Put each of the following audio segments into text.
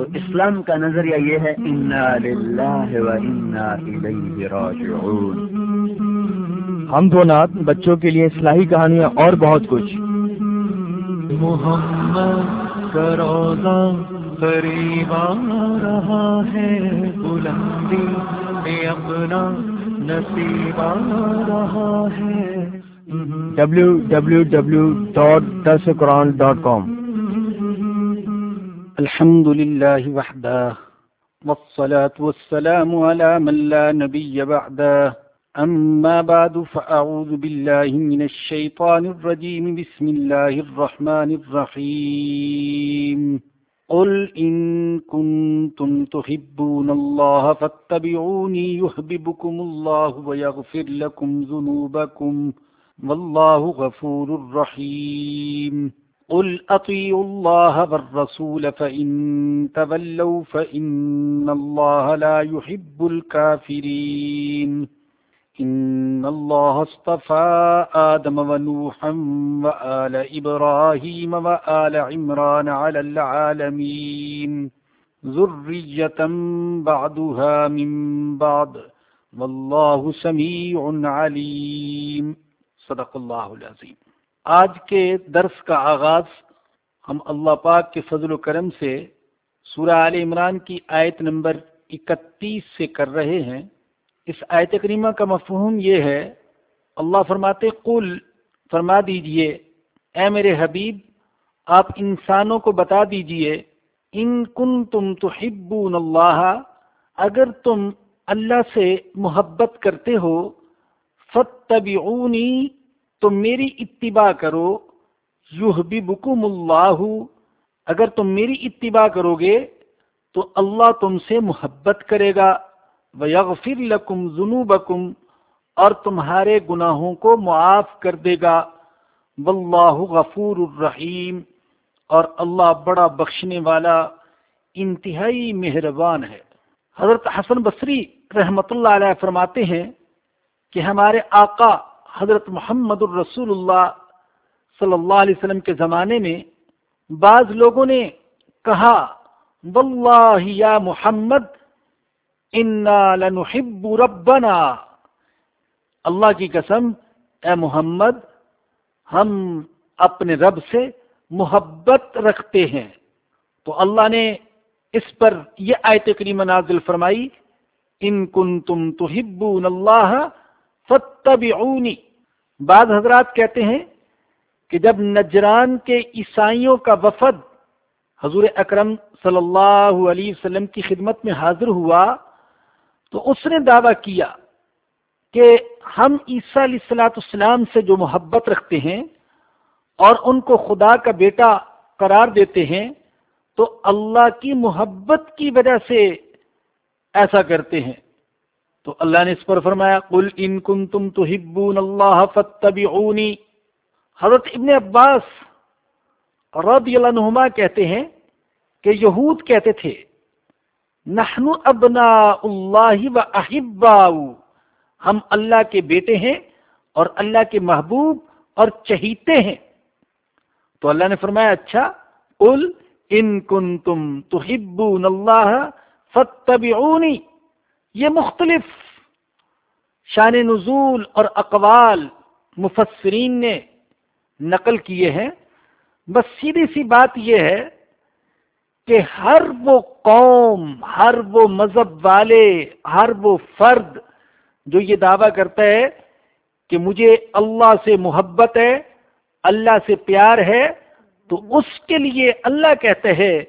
تو اسلام کا نظریہ یہ ہے ہم دو نات بچوں کے لیے اصلاحی کہانیاں اور بہت کچھ۔ محمد کروزہ قریب آ رہا ہے بلندی اپنا نصیب آ رہا ہے۔ ڈبلو الحمد لله وحده، والصلاة والسلام على من لا نبي بعده. أما بعد، فأعوذ بالله من الشيطان الرجيم. بسم الله الرحمن الرحيم. قل إن كنتم تحبون الله فاتبعوني يحببكم الله ويغفر لكم ذنوبكم. والله غفور رحيم. قل أطيعوا الله والرسول فإن تولوا فإن الله لا يحب الكافرين إن الله اصطفى آدم ونوحا وآل إبراهيم وآل عمران على العالمين ذرية بعدها من بعد والله سميع عليم صدق اللہ العظیم آج کے درس کا آغاز ہم اللہ پاک کے فضل و کرم سے سورہ عال عمران کی آیت نمبر اکتیس سے کر رہے ہیں۔ اس آیت کریمہ کا مفہوم یہ ہے، اللہ فرماتے، قل، فرما دیجیے، اے میرے حبیب، آپ انسانوں کو بتا دیجیے، ان کن تم تو اللہ، اگر تم اللہ سے محبت کرتے ہو فتبعونی تو میری اتباع کرو، یحببکم اللہ، اگر تم میری اتباع کرو گے تو اللہ تم سے محبت کرے گا وَيَغْفِرْ لَكُمْ ذُنُوبَكُمْ اور تمہارے گناہوں کو معاف کر دے گا۔ واللہ غفور الرحیم۔ اور اللہ بڑا بخشنے والا انتہائی مہربان ہے۔ حضرت حسن بصری رحمت اللہ علیہ فرماتے ہیں کہ ہمارے آقا حضرت محمد الرسول اللہ صلی اللہ علیہ وسلم کے زمانے میں بعض لوگوں نے کہا، واللہ یا محمد، انا لنحب ربنا. اللہ کی قسم، اے محمد، ہم اپنے رب سے محبت رکھتے ہیں۔ تو اللہ نے اس پر یہ آیت کریم نازل فرمائی، ان کن تم تو اللہ فتبعونی بعض حضرات کہتے ہیں کہ جب نجران کے عیسائیوں کا وفد حضور اکرم صلی اللہ علیہ وسلم کی خدمت میں حاضر ہوا، تو اس نے دعویٰ کیا کہ ہم عیسیٰ علیہ السلاۃ السلام سے جو محبت رکھتے ہیں اور ان کو خدا کا بیٹا قرار دیتے ہیں، تو اللہ کی محبت کی وجہ سے ایسا کرتے ہیں۔ تو اللہ نے اس پر فرمایا، قل ان کن تم تو ہبون اللہ فتبعونی حضرت ابن عباس رضی اللہ عنہما کہتے ہیں کہ یہود کہتے تھے، نحن ابنا اللہ و ہم اللہ کے بیٹے ہیں اور اللہ کے محبوب اور چہیتے ہیں۔ تو اللہ نے فرمایا اچھا قل ان کن تم تو ہبون اللہ فتبعونی یہ مختلف شان نزول اور اقوال مفسرین نے نقل کیے ہیں۔ بس سیدھی سی بات یہ ہے کہ ہر وہ قوم، ہر وہ مذہب والے، ہر وہ فرد جو یہ دعویٰ کرتا ہے کہ مجھے اللہ سے محبت ہے، اللہ سے پیار ہے، تو اس کے لیے اللہ کہتے ہیں،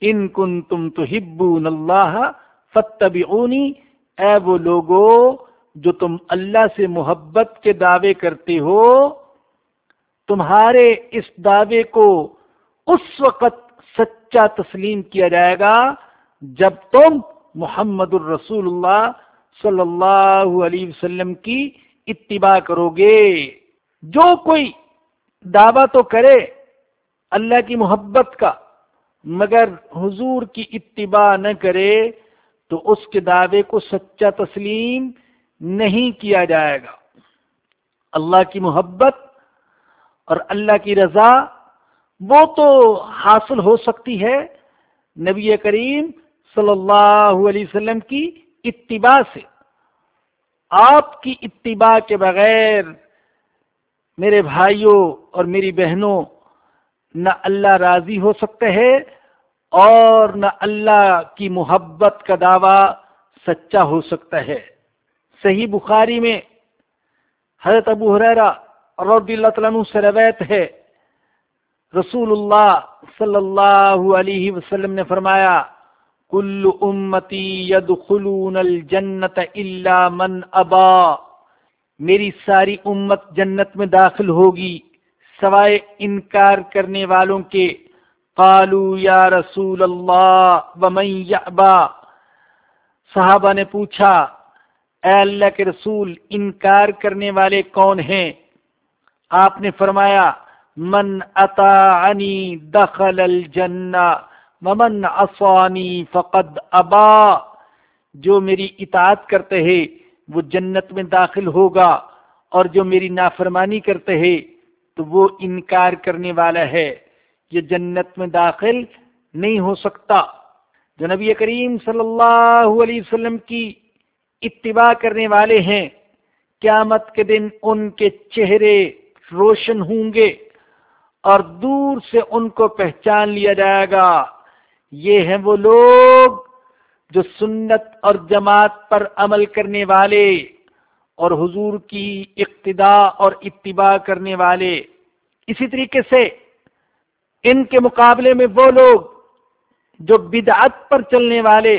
ان کن تم تو ہبون اللہ فتبعونی اے وہ لوگو جو تم اللہ سے محبت کے دعوے کرتے ہو، تمہارے اس دعوے کو اس وقت سچا تسلیم کیا جائے گا جب تم محمد الرسول اللہ صلی اللہ علیہ وسلم کی اتباع کرو گے۔ جو کوئی دعویٰ تو کرے اللہ کی محبت کا، مگر حضور کی اتباع نہ کرے تو اس کے دعوے کو سچا تسلیم نہیں کیا جائے گا۔ اللہ کی محبت اور اللہ کی رضا وہ تو حاصل ہو سکتی ہے نبی کریم صلی اللہ علیہ وسلم کی اتباع سے۔ آپ کی اتباع کے بغیر میرے بھائیوں اور میری بہنوں نہ اللہ راضی ہو سکتے ہیں اور نہ اللہ کی محبت کا دعویٰ سچا ہو سکتا ہے۔ صحیح بخاری میں حضرت ابو حریرہ رضی اللہ تعالیٰ سے روایت ہے۔ رسول اللہ صلی اللہ علیہ وسلم نے فرمایا، کل امتی یدخلون الجنت الا من ابا۔ میری ساری امت جنت میں داخل ہوگی، سوائے انکار کرنے والوں کے۔ قالو یا رسول اللہ ومن یعبا؟ صحابہ نے پوچھا، اے اللہ کے رسول، انکار کرنے والے کون ہیں؟ آپ نے فرمایا، من اطاعنی دخل الجنہ، ومن عصانی فقد ابا۔ جو میری اطاعت کرتے ہیں، وہ جنت میں داخل ہوگا، اور جو میری نافرمانی کرتے ہیں، تو وہ انکار کرنے والا ہے۔ یہ جنت میں داخل نہیں ہو سکتا۔ جو نبی کریم صلی اللہ علیہ وسلم کی اتباع کرنے والے ہیں، قیامت کے دن ان کے چہرے روشن ہوں گے اور دور سے ان کو پہچان لیا جائے گا۔ یہ ہیں وہ لوگ جو سنت اور جماعت پر عمل کرنے والے اور حضور کی اقتدا اور اتباع کرنے والے۔ اسی طریقے سے ان کے مقابلے میں وہ لوگ جو بدعت پر چلنے والے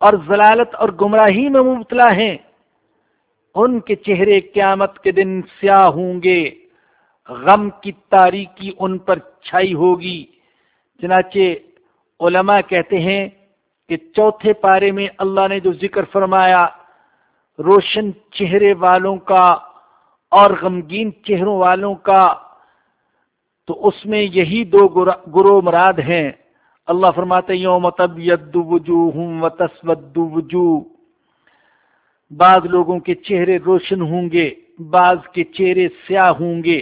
اور ضلالت اور گمراہی میں مبتلا ہیں، ان کے چہرے قیامت کے دن سیاہ ہوں گے، غم کی تاریکی ان پر چھائی ہوگی۔ چنانچہ علماء کہتے ہیں کہ چوتھے پارے میں اللہ نے جو ذکر فرمایا، روشن چہرے والوں کا اور غمگین چہروں والوں کا تو اس میں یہی دو گرو مراد ہیں۔ اللہ فرماتے یوم طبیت و تسود وجوہ۔ بعض لوگوں کے چہرے روشن ہوں گے، بعض کے چہرے سیاہ ہوں گے۔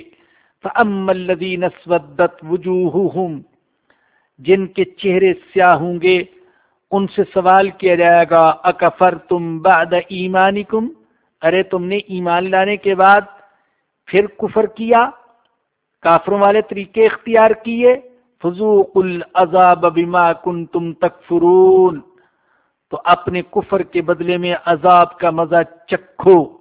فَأَمَّا الَّذِينَ اسْوَدَّتْ وُجُوهُهُمْ۔ جن کے چہرے سیاہ ہوں گے، ان سے سوال کیا جائے گا اکفر تم بعد ایمانکم؟ ارے تم نے ایمان لانے کے بعد پھر کفر کیا؟ کافروں والے طریقے اختیار کیے۔ فضوق العذاب بما کنتم تکفرون۔ تو اپنے کفر کے بدلے میں عذاب کا مزہ چکھو۔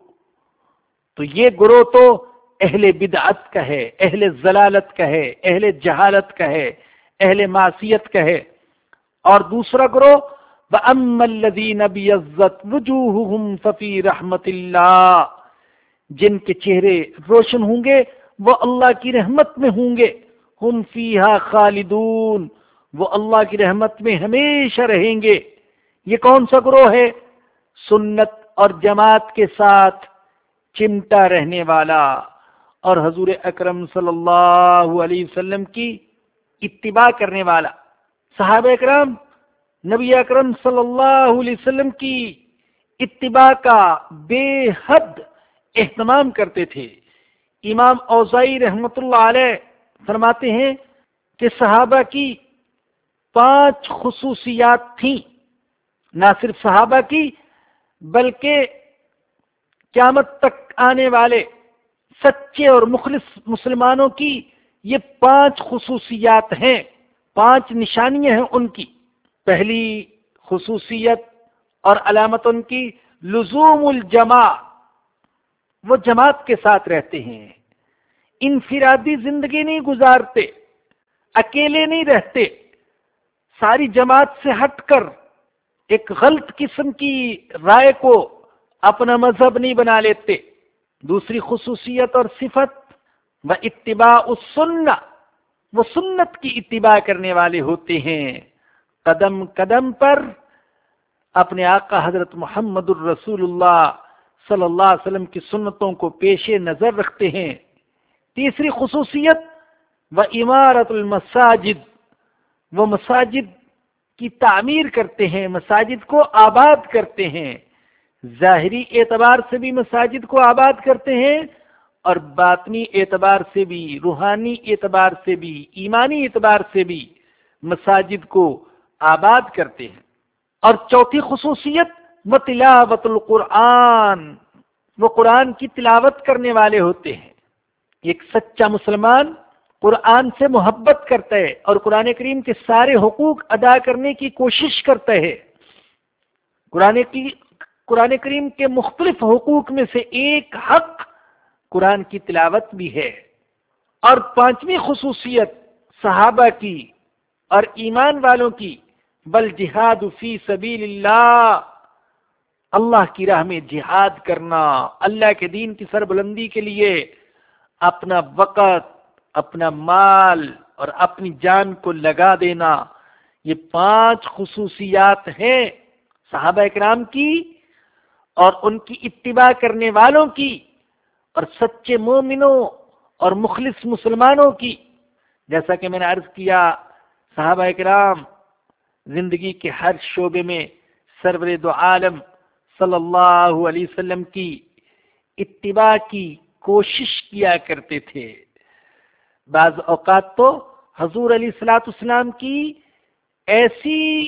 تو یہ گروہ تو اہل بدعت کا ہے، اہل ضلالت کا ہے، اہل جہالت کا ہے، اہل معصیت کہے اور دوسرا گروہ ففی رحمت اللہ جن کے چہرے روشن ہوں گے وہ اللہ کی رحمت میں ہوں گے۔ ہم فیہا خالدون، وہ اللہ کی رحمت میں ہمیشہ رہیں گے۔ یہ کون سا گروہ ہے؟ سنت اور جماعت کے ساتھ چمٹا رہنے والا۔ اور حضور اکرم صلی اللہ علیہ وسلم کی اتباع کرنے والا۔ صحابہ اکرم نبی اکرم صلی اللہ علیہ وسلم کی اتباع کا بے حد اہتمام کرتے تھے۔ امام اوزائی رحمت اللہ علیہ فرماتے ہیں کہ صحابہ کی پانچ خصوصیات تھیں۔ نہ صرف صحابہ کی، بلکہ قیامت تک آنے والے سچے اور مخلص مسلمانوں کی یہ پانچ خصوصیات ہیں۔ پانچ نشانیاں ہیں ان کی۔ پہلی خصوصیت اور علامت ان کی، لزوم الجماع۔ وہ جماعت کے ساتھ رہتے ہیں۔ انفرادی زندگی نہیں گزارتے، اکیلے نہیں رہتے۔ ساری جماعت سے ہٹ کر ایک غلط قسم کی رائے کو اپنا مذہب نہیں بنا لیتے۔ دوسری خصوصیت اور صفت، وہ اتباع السنہ، وہ سنت کی اتباع کرنے والے ہوتے ہیں۔ قدم قدم پر اپنے آقا حضرت محمد الرسول اللہ صلی اللہ علیہ وسلم کی سنتوں کو پیش نظر رکھتے ہیں۔ تیسری خصوصیت و عمارت المساجد، وہ مساجد کی تعمیر کرتے ہیں، مساجد کو آباد کرتے ہیں۔ ظاہری اعتبار سے بھی مساجد کو آباد کرتے ہیں اور باطنی اعتبار سے بھی، روحانی اعتبار سے بھی، ایمانی اعتبار سے بھی مساجد کو آباد کرتے ہیں۔ اور چوتھی خصوصیت و تلاوت القرآن، وہ قرآن کی تلاوت کرنے والے ہوتے ہیں۔ ایک سچا مسلمان قرآن سے محبت کرتا ہے اور قرآن کریم کے سارے حقوق ادا کرنے کی کوشش کرتا ہے۔ قرآن کی، قرآن کریم کے مختلف حقوق میں سے ایک حق قرآن کی تلاوت بھی ہے۔ اور پانچویں خصوصیت صحابہ کی اور ایمان والوں کی، بل جہاد فی سبیل اللہ اللہ کی راہ میں جہاد کرنا، اللہ کے دین کی سربلندی کے لیے اپنا وقت، اپنا مال اور اپنی جان کو لگا دینا۔ یہ پانچ خصوصیات ہیں صحابہ اکرام کی اور ان کی اتباع کرنے والوں کی اور سچے مومنوں اور مخلص مسلمانوں کی۔ جیسا کہ میں نے عرض کیا، صحابہ اکرام زندگی کے ہر شعبے میں سرور دو عالم صلی اللہ علیہ وسلم کی اتباع کی کوشش کیا کرتے تھے۔ بعض اوقات تو حضور علیہ السلاۃ اسلام کی ایسی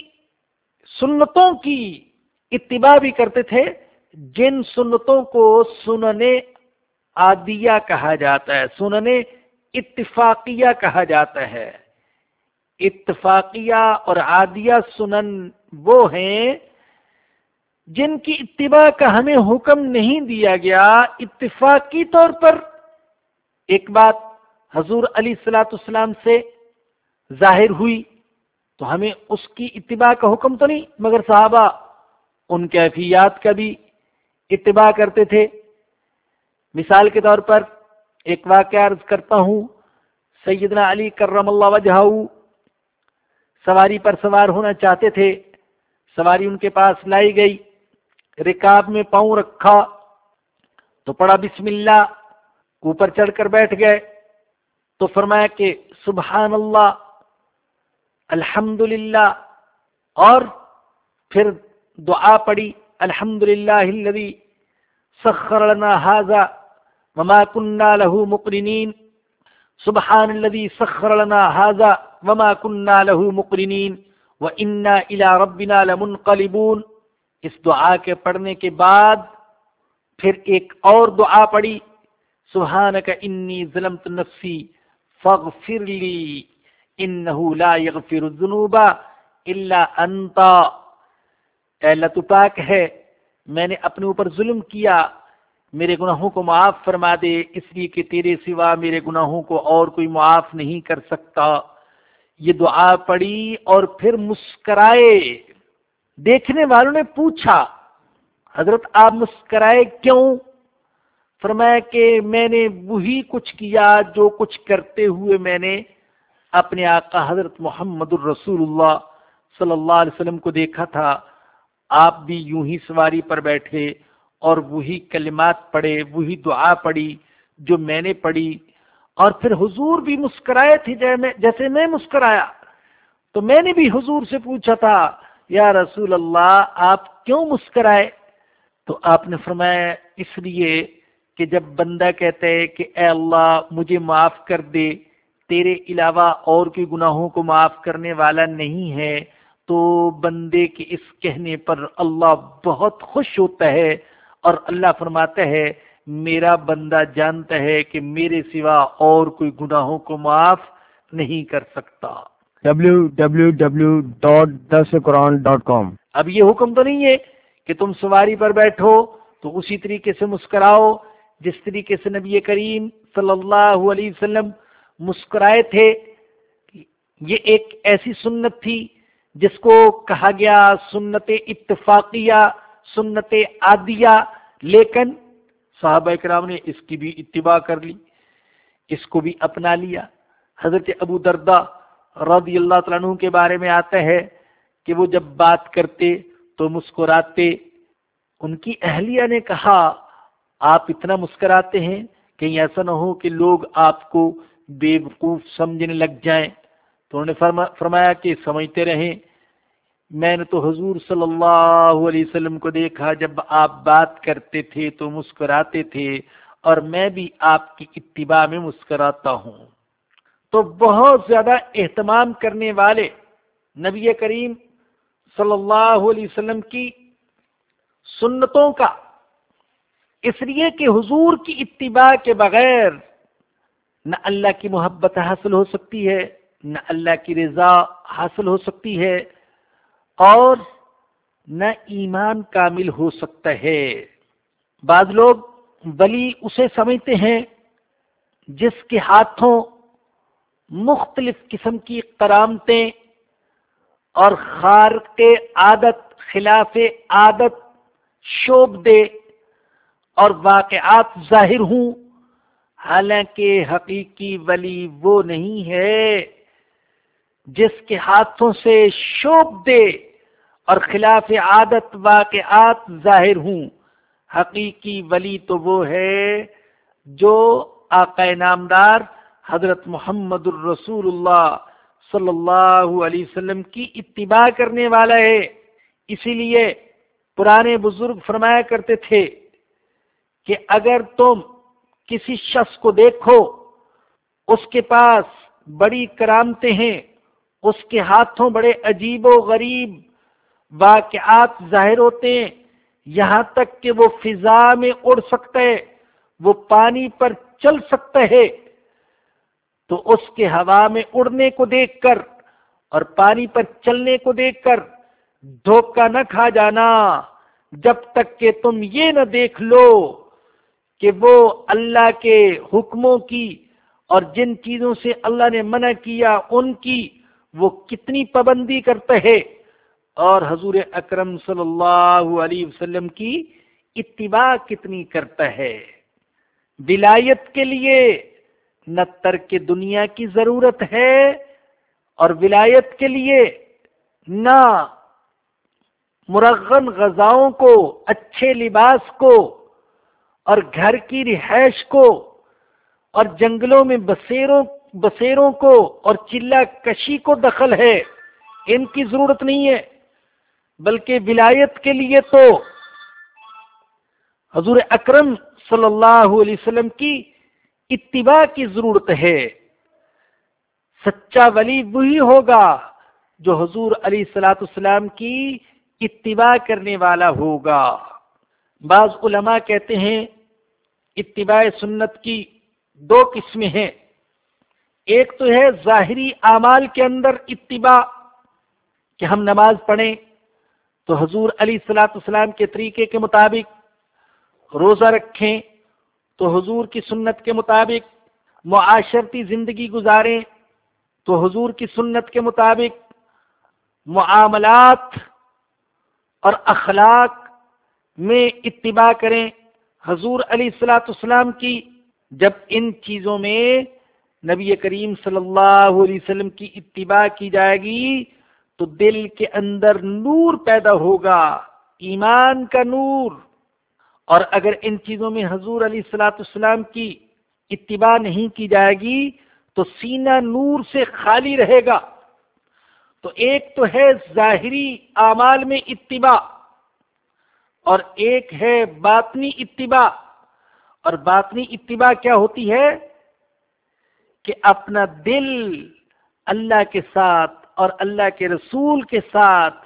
سنتوں کی اتباع بھی کرتے تھے جن سنتوں کو سننے عادیہ کہا جاتا ہے سننے اتفاقیہ کہا جاتا ہے۔ اتفاقیہ اور عادیہ سنن وہ ہیں جن کی اتباع کا ہمیں حکم نہیں دیا گیا، اتفاقی طور پر۔ ایک بات حضور علی السلاۃ السلام سے ظاہر ہوئی، تو ہمیں اس کی اتباع کا حکم تو نہیں، مگر صحابہ ان کیفیات کا بھی اتباع کرتے تھے۔ مثال کے طور پر ایک واقعہ عرض کرتا ہوں، سیدنا علی کرم اللہ وجہ سواری پر سوار ہونا چاہتے تھے، سواری ان کے پاس لائی گئی۔ رکاب میں پاؤں رکھا تو پڑا بسم اللہ، اوپر چڑھ کر بیٹھ گئے تو فرمایا کہ سبحان اللہ الحمد للہ اور پھر دعا پڑی الحمد للہ سخر لنا هذا وما كنا له مقرنين سبحان الذي سخر لنا هذا وما كنا له مقرنين وإنا إلى ربنا لمنقلبون۔ اس دعا کے پڑھنے کے بعد پھر ایک اور دعا پڑھی سبحانك انی ظلمت نفسی فاغفر لی، انہو لا یغفر الذنوب الا انتا اے اللہ تو پاک ہے، میں نے اپنے اوپر ظلم کیا، میرے گناہوں کو معاف فرما دے، اس لیے کہ تیرے سوا میرے گناہوں کو اور کوئی معاف نہیں کر سکتا۔ یہ دعا پڑی اور پھر مسکرائے۔ دیکھنے والوں نے پوچھا، حضرت آپ مسکرائے کیوں؟ فرمایا کہ میں نے وہی کچھ کیا جو کچھ کرتے ہوئے میں نے اپنے آقا حضرت محمد الرسول اللہ صلی اللہ علیہ وسلم کو دیکھا تھا۔ آپ بھی یوں ہی سواری پر بیٹھے اور وہی کلمات پڑھے، وہی دعا پڑھی جو میں نے پڑھی۔ اور پھر حضور بھی مسکرائے تھے جیسے میں مسکرایا۔ تو میں نے بھی حضور سے پوچھا تھا یا رسول اللہ، آپ کیوں مسکرائے؟ تو آپ نے فرمایا، اس لیے کہ جب بندہ کہتا ہے کہ اے اللہ، مجھے معاف کر دے، تیرے علاوہ اور کوئی گناہوں کو معاف کرنے والا نہیں ہے، تو بندے کے اس کہنے پر اللہ بہت خوش ہوتا ہے اور اللہ فرماتا ہے، میرا بندہ جانتا ہے کہ میرے سوا اور کوئی گناہوں کو معاف نہیں کر سکتا۔ www.dasquran.com اب یہ حکم تو نہیں ہے کہ تم سواری پر بیٹھو تو اسی طریقے سے مسکراؤ، جس طریقے سے نبی کریم صلی اللہ علیہ وسلم مسکرائے تھے۔ یہ ایک ایسی سنت تھی جس کو کہا گیا سنت اتفاقیہ، سنت عادیہ، لیکن صحابہ اکرام نے اس کی بھی اتباع کر لی، اس کو بھی اپنا لیا۔ حضرت ابو دردا رضی اللہ تعالیٰ عنہ کے بارے میں آتا ہے کہ وہ جب بات کرتے تو مسکراتے۔ ان کی اہلیہ نے کہا، آپ اتنا مسکراتے ہیں کہیں ایسا نہ ہو کہ لوگ آپ کو بے وقوف سمجھنے لگ جائیں۔ تو انہوں نے فرمایا کہ سمجھتے رہیں۔ میں نے تو حضور صلی اللہ علیہ وسلم کو دیکھا، جب آپ بات کرتے تھے تو مسکراتے تھے، اور میں بھی آپ کی اتباع میں مسکراتا ہوں۔ تو بہت زیادہ اہتمام کرنے والے نبی کریم صلی اللہ علیہ وسلم کی سنتوں کا، اس لیے کہ حضور کی اتباع کے بغیر نہ اللہ کی محبت حاصل ہو سکتی ہے، نہ اللہ کی رضا حاصل ہو سکتی ہے اور نہ ایمان کامل ہو سکتا ہے۔ بعض لوگ ولی اسے سمجھتے ہیں جس کے ہاتھوں مختلف قسم کی کرامتیں اور خار کے عادت، خلاف عادت شوب دے اور واقعات ظاہر ہوں۔ حالانکہ حقیقی ولی وہ نہیں ہے جس کے ہاتھوں سے شوب دے اور خلاف عادت، واقعات ظاہر ہوں۔ حقیقی ولی تو وہ ہے جو آقا نامدار حضرت محمد الرسول اللہ صلی اللہ علیہ وسلم کی اتباع کرنے والا ہے۔ اسی لیے پرانے بزرگ فرمایا کرتے تھے کہ اگر تم کسی شخص کو دیکھو، اس کے پاس بڑی کرامتیں ہیں، اس کے ہاتھوں بڑے عجیب و غریب واقعات ظاہر ہوتے ہیں، یہاں تک کہ وہ فضا میں اڑ سکتا ہے، وہ پانی پر چل سکتا ہے۔ تو اس کے ہوا میں اڑنے کو دیکھ کر اور پانی پر چلنے کو دیکھ کر دھوکہ نہ کھا جانا، جب تک کہ تم یہ نہ دیکھ لو کہ وہ اللہ کے حکموں کی اور جن چیزوں سے اللہ نے منع کیا ان کی وہ کتنی پابندی کرتا ہے اور حضور اکرم صلی اللہ علیہ وسلم کی اتباع کتنی کرتا ہے ولایت کے لیے نہ ترک دنیا کی ضرورت ہے اور ولایت کے لیے نہ مرغن غذاؤں کو، اچھے لباس کو اور گھر کی رہائش کو اور جنگلوں میں بسیروں بسیروں کو اور چلا کشی کو دخل ہے۔ ان کی ضرورت نہیں ہے، بلکہ ولایت کے لیے تو۔ حضور اکرم صلی اللہ علیہ وسلم کی اتباع کی ضرورت ہے۔ سچا ولی وہی ہوگا جو حضور علیہ السلاۃ السلام کی اتباع کرنے والا ہوگا۔ بعض علماء کہتے ہیں، اتباع سنت کی دو قسمیں ہیں۔ ایک تو ہے ظاہری اعمال کے اندر اتباع، کہ ہم نماز پڑھیں تو حضور علی السلاۃ السلام کے طریقے کے مطابق روزہ رکھیں۔ تو حضور کی سنت کے مطابق معاشرتی زندگی گزاریں، تو حضور کی سنت کے مطابق معاملات اور اخلاق میں اتباع کریں۔ حضور علیہ السلاۃ السلام کی جب ان چیزوں میں نبی کریم صلی اللہ علیہ وسلم کی اتباع کی جائے گی، تو دل کے اندر نور پیدا ہوگا، ایمان کا نور۔ اور اگر ان چیزوں میں حضور علیہ السلاۃ السلام کی اتباع نہیں کی جائے گی تو سینہ نور سے خالی رہے گا۔ تو ایک تو ہے ظاہری اعمال میں اتباع اور ایک ہے باطنی اتباع۔ اور باطنی اتباع کیا ہوتی ہے؟ کہ اپنا دل اللہ کے ساتھ اور اللہ کے رسول کے ساتھ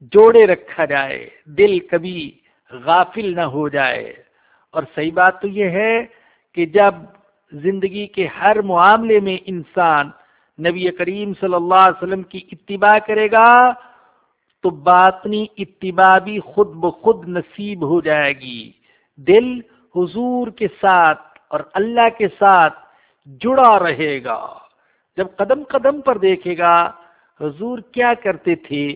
جوڑے رکھا جائے۔ دل کبھی غافل نہ ہو جائے۔ اور صحیح بات تو یہ ہے کہ جب زندگی کے ہر معاملے میں انسان نبی کریم صلی اللہ علیہ وسلم کی اتباع کرے گا، تو باطنی اتباع بھی خود بخود نصیب ہو جائے گی۔ دل حضور کے ساتھ اور اللہ کے ساتھ جڑا رہے گا۔ جب قدم قدم پر دیکھے گا، حضور کیا کرتے تھے؟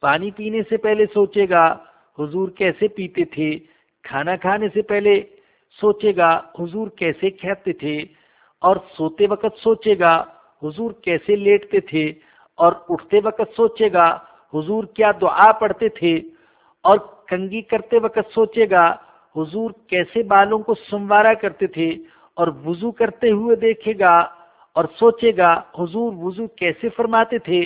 پانی پینے سے پہلے سوچے گا حضور کیسے پیتے تھے؟ کھانا کھانے سے پہلے سوچے گا، حضور کیسے کھاتے تھے؟ اور سوتے وقت سوچے گا، حضور کیسے لیٹتے تھے؟ اور اٹھتے وقت سوچے گا، حضور کیا دعا پڑھتے تھے؟ اور کنگی کرتے وقت سوچے گا، حضور کیسے بالوں کو سنوارا کرتے تھے؟ اور وضو کرتے ہوئے دیکھے گا، اور سوچے گا، حضور وضو کیسے فرماتے تھے؟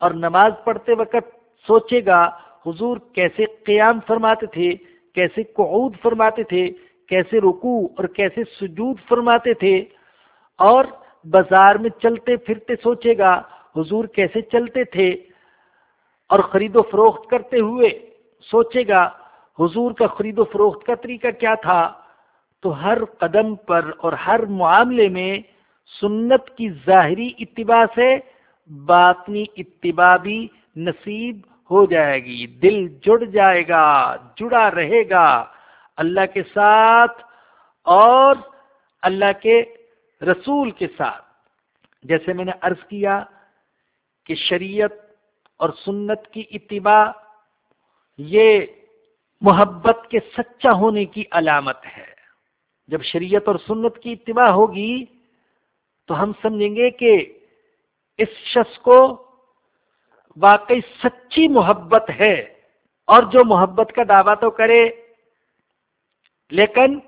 اور نماز پڑھتے وقت سوچے گا حضور کیسے قیام فرماتے تھے، کیسے قعود فرماتے تھے، کیسے رکوع اور کیسے سجود فرماتے تھے۔ اور بازار میں چلتے پھرتے سوچے گا، حضور کیسے چلتے تھے اور خرید و فروخت کرتے ہوئے سوچے گا، حضور کا خرید و فروخت کا طریقہ کیا تھا۔ تو ہر قدم پر اور ہر معاملے میں سنت کی ظاہری اتباع سے، باطنی اتباع بھی نصیب ہو جائے گی، دل جڑ جائے گا، جڑا رہے گا۔ اللہ کے ساتھ اور اللہ کے رسول کے ساتھ۔ جیسے میں نے عرض کیا کہ شریعت اور سنت کی اتباع، یہ محبت کے سچا ہونے کی علامت ہے۔ جب شریعت اور سنت کی اتباع ہوگی تو ہم سمجھیں گے کہ اس شخص کو واقعی سچی محبت ہے اور جو محبت کا دعویٰ تو کرے، لیکن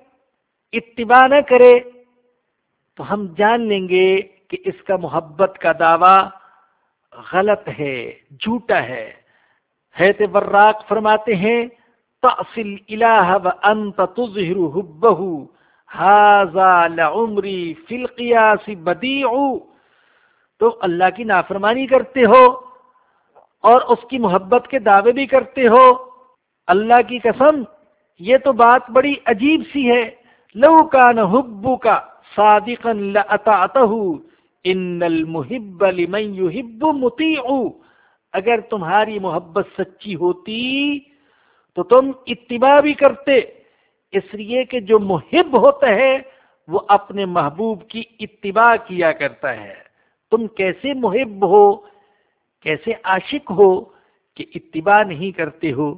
اتباع نہ کرے، تو ہم جان لیں گے کہ اس کا محبت کا دعویٰ غلط ہے، جھوٹا ہے۔ حیت براق فرماتے ہیں تأصل الہ و انت تظہر حبہ حازا لعمری فی القیاس بدیعو تو اللہ کی نافرمانی کرتے ہو اور اس کی محبت کے دعوے بھی کرتے ہو۔ اللہ کی قسم، یہ تو بات بڑی عجیب سی ہے۔ لو کان حبو کا صادقا لأطعته، ان المحب لمن يحب مطیع۔ اگر تمہاری محبت سچی ہوتی تو تم اتباع بھی کرتے۔ اس لیے کہ جو محب ہوتا ہے، وہ اپنے محبوب کی اتباع کیا کرتا ہے۔ تم کیسے محب ہو؟ کیسے عاشق ہو کہ اتباع نہیں کرتے ہو،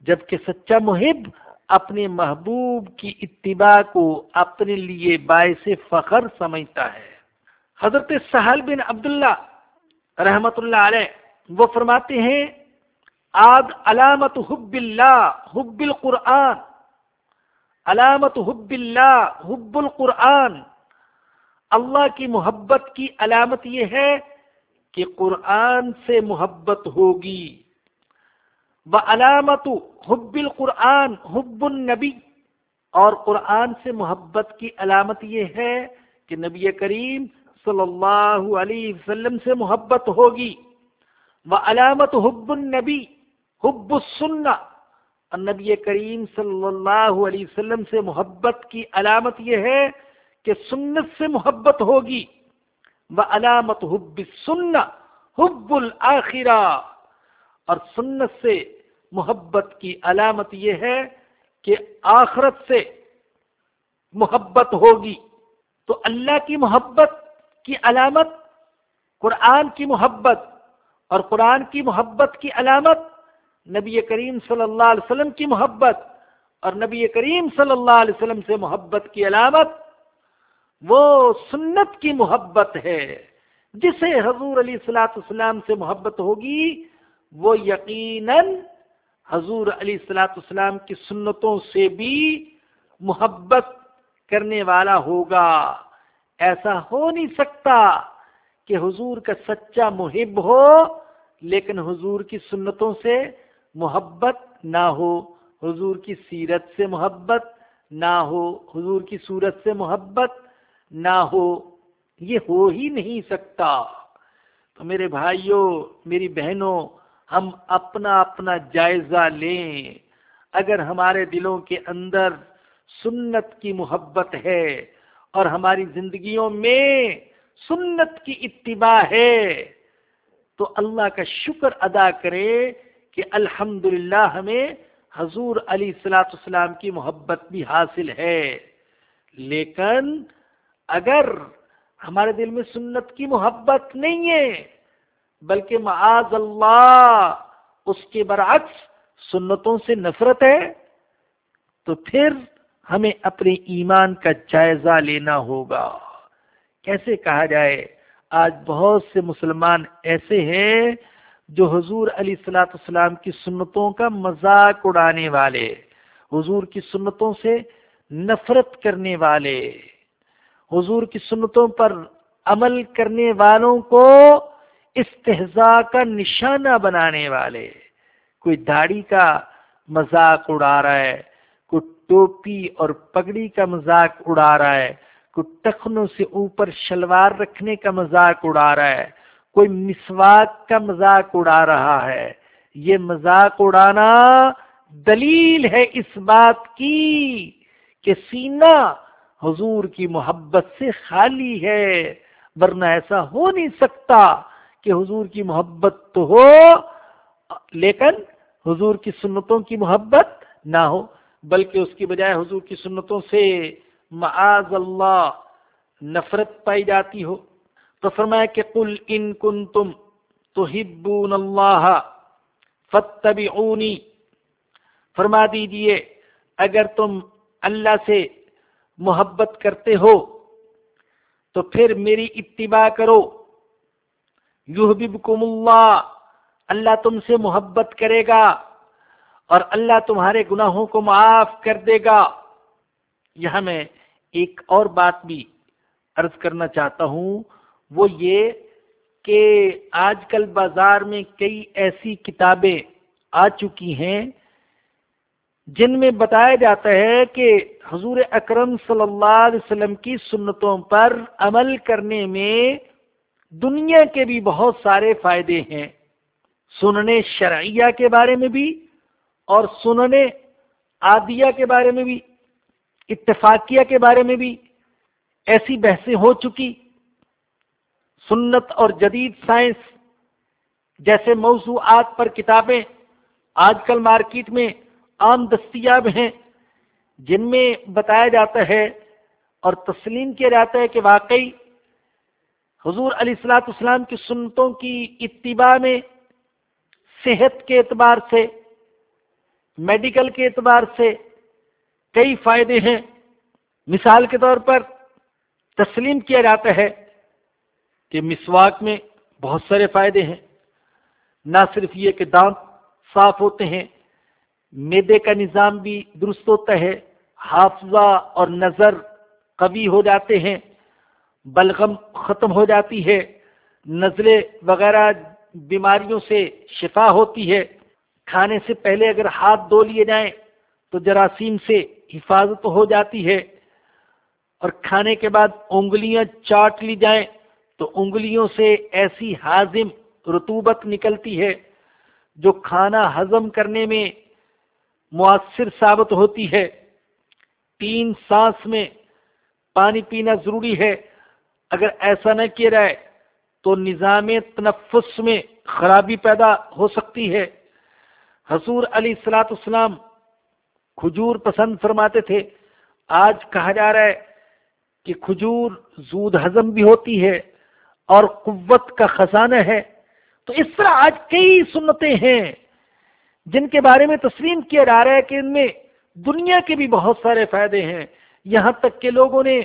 جبکہ سچا محب اپنے محبوب کی اتباع کو اپنے لیے باعث فخر سمجھتا ہے۔ حضرت سہل بن عبداللہ رحمت اللہ علیہ وہ فرماتے ہیں، آد علامت حب اللہ حب القرآن، علامت حب اللہ حب القرآن۔ اللہ کی محبت کی علامت یہ ہے کہ قرآن سے محبت ہوگی۔ وہ علامت حب القرآن حب النبی اور قرآن سے محبت کی علامت یہ ہے کہ نبی کریم صلی اللہ علیہ وسلم سے محبت ہوگی۔ وہ علامت حب النبی حب السنہ۔ اور نبی کریم صلی اللہ علیہ وسلم سے محبت کی علامت یہ ہے کہ سنت سے محبت ہوگی۔ وہ علامت حب سننا حب الآخرہ اور سنت سے محبت کی علامت یہ ہے کہ آخرت سے محبت ہوگی۔ تو اللہ کی محبت کی علامت، قرآن کی محبت۔ اور قرآن کی محبت کی علامت، نبی کریم صلی اللہ علیہ وسلم کی محبت۔ اور نبی کریم صلی اللہ علیہ وسلم سے محبت کی علامت وہ سنت کی محبت ہے۔ جسے حضور علیہ السلاۃ السلام سے محبت ہوگی، وہ یقیناً حضور علیہ السلاۃ السلام کی سنتوں سے بھی محبت کرنے والا ہوگا۔ ایسا ہو نہیں سکتا کہ حضور کا سچا محب ہو، لیکن حضور کی سنتوں سے محبت نہ ہو، حضور کی سیرت سے محبت نہ ہو، حضور کی صورت سے محبت نہ ہو، یہ ہو ہی نہیں سکتا۔ تو میرے بھائیوں میری بہنوں، ہم اپنا اپنا جائزہ لیں۔ اگر ہمارے دلوں کے اندر سنت کی محبت ہے اور ہماری زندگیوں میں سنت کی اتباع ہے، تو اللہ کا شکر ادا کرے کہ الحمد ہمیں حضور علی السلاۃ السلام کی محبت بھی حاصل ہے۔ لیکن اگر ہمارے دل میں سنت کی محبت نہیں ہے، بلکہ معاذ اللہ اس کے برعکس سنتوں سے نفرت ہے، تو پھر ہمیں اپنے ایمان کا جائزہ لینا ہوگا۔ کیسے کہا جائے، آج بہت سے مسلمان ایسے ہیں جو حضور علی السلاۃ السلام کی سنتوں کا مذاق اڑانے والے، حضور کی سنتوں سے نفرت کرنے والے۔ حضور کی سنتوں پر عمل کرنے والوں کو استحضاء کا نشانہ بنانے والے۔ کوئی داڑھی کا مذاق اڑا رہا ہے، کوئی ٹوپی اور پگڑی کا مذاق اڑا رہا ہے، کوئی ٹخنوں سے اوپر شلوار رکھنے کا مذاق اڑا رہا ہے، کوئی مسواک کا مذاق اڑا رہا ہے۔ یہ مذاق اڑانا دلیل ہے اس بات کی کہ سینہ حضور کی محبت سے خالی ہے، ورنہ ایسا ہو نہیں سکتا کہ حضور کی محبت تو ہو، لیکن حضور کی سنتوں کی محبت نہ ہو، بلکہ اس کی بجائے حضور کی سنتوں سے معاذ اللہ نفرت پائی جاتی ہو۔ تو فرمایا کہ قل ان کن تم تو ہبون اللہ فتبعونی فرما دیجیے، اگر تم اللہ سے محبت کرتے ہو، تو پھر میری اتباع کرو۔ یحببکم اللہ اللہ تم سے محبت کرے گا اور اللہ تمہارے گناہوں کو معاف کر دے گا۔ یہاں میں ایک اور بات بھی عرض کرنا چاہتا ہوں۔ وہ یہ کہ آج کل بازار میں کئی ایسی کتابیں آ چکی ہیں جن میں بتایا جاتا ہے کہ حضور اکرم صلی اللہ علیہ وسلم کی سنتوں پر عمل کرنے میں دنیا کے بھی بہت سارے فائدے ہیں۔ سننے شرعیہ کے بارے میں بھی اور سننے عادیہ کے بارے میں بھی، اتفاقیہ کے بارے میں بھی ایسی بحثیں ہو چکی۔ سنت اور جدید سائنس جیسے موضوعات پر کتابیں، آج کل مارکیٹ میں عام دستیاب ہیں، جن میں بتایا جاتا ہے اور تسلیم کیا جاتا ہے کہ واقعی حضور علیہ السلاۃ اسلام کی سنتوں کی اتباع میں صحت کے اعتبار سے، میڈیکل کے اعتبار سے کئی فائدے ہیں۔ مثال کے طور پر تسلیم کیا جاتا ہے کہ مسواک میں بہت سارے فائدے ہیں۔ نہ صرف یہ کہ دانت صاف ہوتے ہیں میدے کا نظام بھی درست ہوتا ہے، حافظہ اور نظر قوی ہو جاتے ہیں، بلغم ختم ہو جاتی ہے نزلے وغیرہ بیماریوں سے شفا ہوتی ہے۔ کھانے سے پہلے اگر ہاتھ دھو لیے جائیں تو جراثیم سے حفاظت ہو جاتی ہے۔ اور کھانے کے بعد انگلیاں چاٹ لی جائیں تو انگلیوں سے ایسی ہاضم رتوبت نکلتی ہے جو کھانا ہضم کرنے میں مؤثر ثابت ہوتی ہے۔ تین سانس میں پانی پینا ضروری ہے۔ اگر ایسا نہ کیا جائے تو نظام تنفس میں خرابی پیدا ہو سکتی ہے۔ حضور علی السلاط اسلام کھجور پسند فرماتے تھے۔ آج کہا جا رہا ہے کہ کھجور زود ہضم بھی ہوتی ہے اور قوت کا خزانہ ہے۔ تو اس طرح آج کئی سنتیں ہیں۔ جن کے بارے میں تسلیم کیا جا رہا ہے کہ ان میں دنیا کے بھی بہت سارے فائدے ہیں۔ یہاں تک کہ لوگوں نے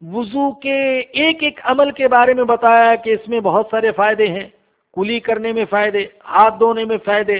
وضو کے ایک ایک عمل کے بارے میں بتایا کہ اس میں بہت سارے فائدے ہیں۔ کلی کرنے میں فائدے، ہاتھ دھونے میں فائدے